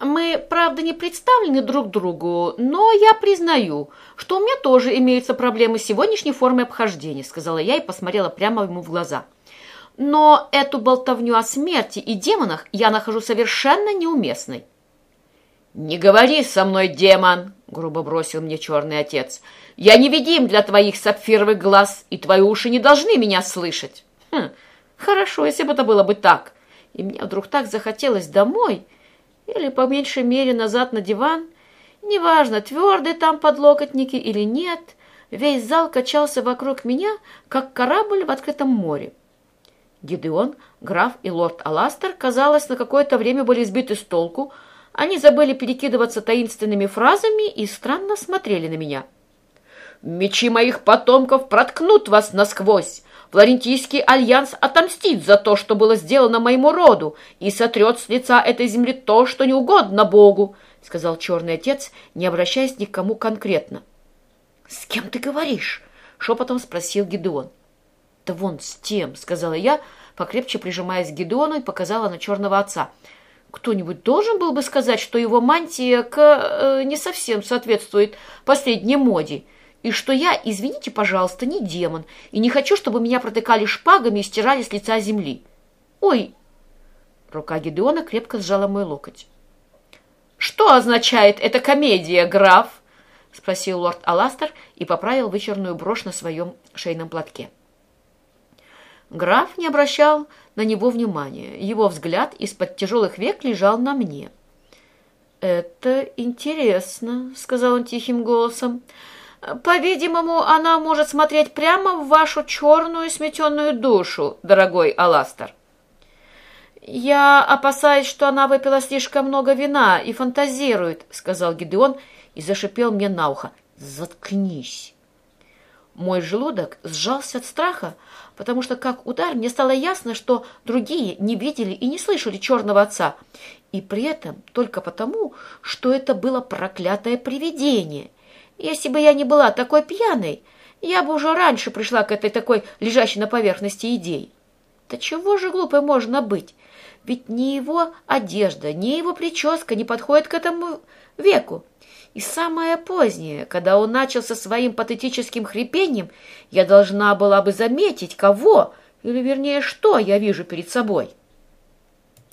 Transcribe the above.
Мы, правда, не представлены друг другу, но я признаю, что у меня тоже имеются проблемы с сегодняшней формой обхождения, сказала я и посмотрела прямо ему в глаза. Но эту болтовню о смерти и демонах я нахожу совершенно неуместной. «Не говори со мной, демон!» — грубо бросил мне черный отец. «Я невидим для твоих сапфировых глаз, и твои уши не должны меня слышать». Хм, хорошо, если бы это было бы так. И мне вдруг так захотелось домой — или, по меньшей мере, назад на диван. Неважно, твердый там подлокотники или нет, весь зал качался вокруг меня, как корабль в открытом море. Гидеон, граф и лорд Аластер, казалось, на какое-то время были сбиты с толку. Они забыли перекидываться таинственными фразами и странно смотрели на меня. «Мечи моих потомков проткнут вас насквозь!» Флорентийский альянс отомстит за то, что было сделано моему роду, и сотрет с лица этой земли то, что не угодно Богу, — сказал черный отец, не обращаясь ни к кому конкретно. — С кем ты говоришь? — шепотом спросил Гедеон. — Да вон с тем, — сказала я, покрепче прижимаясь к Гедеону и показала на черного отца. Кто-нибудь должен был бы сказать, что его мантия к, э, не совсем соответствует последней моде, — и что я, извините, пожалуйста, не демон, и не хочу, чтобы меня протыкали шпагами и стирали с лица земли. Ой! Рука Гедеона крепко сжала мой локоть. «Что означает эта комедия, граф?» — спросил лорд Аластер и поправил вычерную брошь на своем шейном платке. Граф не обращал на него внимания. Его взгляд из-под тяжелых век лежал на мне. «Это интересно», — сказал он тихим голосом. По-видимому, она может смотреть прямо в вашу черную сметенную душу, дорогой Аластер. «Я опасаюсь, что она выпила слишком много вина и фантазирует», — сказал Гидеон и зашипел мне на ухо. «Заткнись!» Мой желудок сжался от страха, потому что, как удар, мне стало ясно, что другие не видели и не слышали черного отца, и при этом только потому, что это было проклятое привидение — если бы я не была такой пьяной, я бы уже раньше пришла к этой такой лежащей на поверхности идее. Да чего же глупой можно быть? Ведь ни его одежда, ни его прическа не подходят к этому веку. И самое позднее, когда он начал со своим патетическим хрипением, я должна была бы заметить, кого, или вернее, что я вижу перед собой.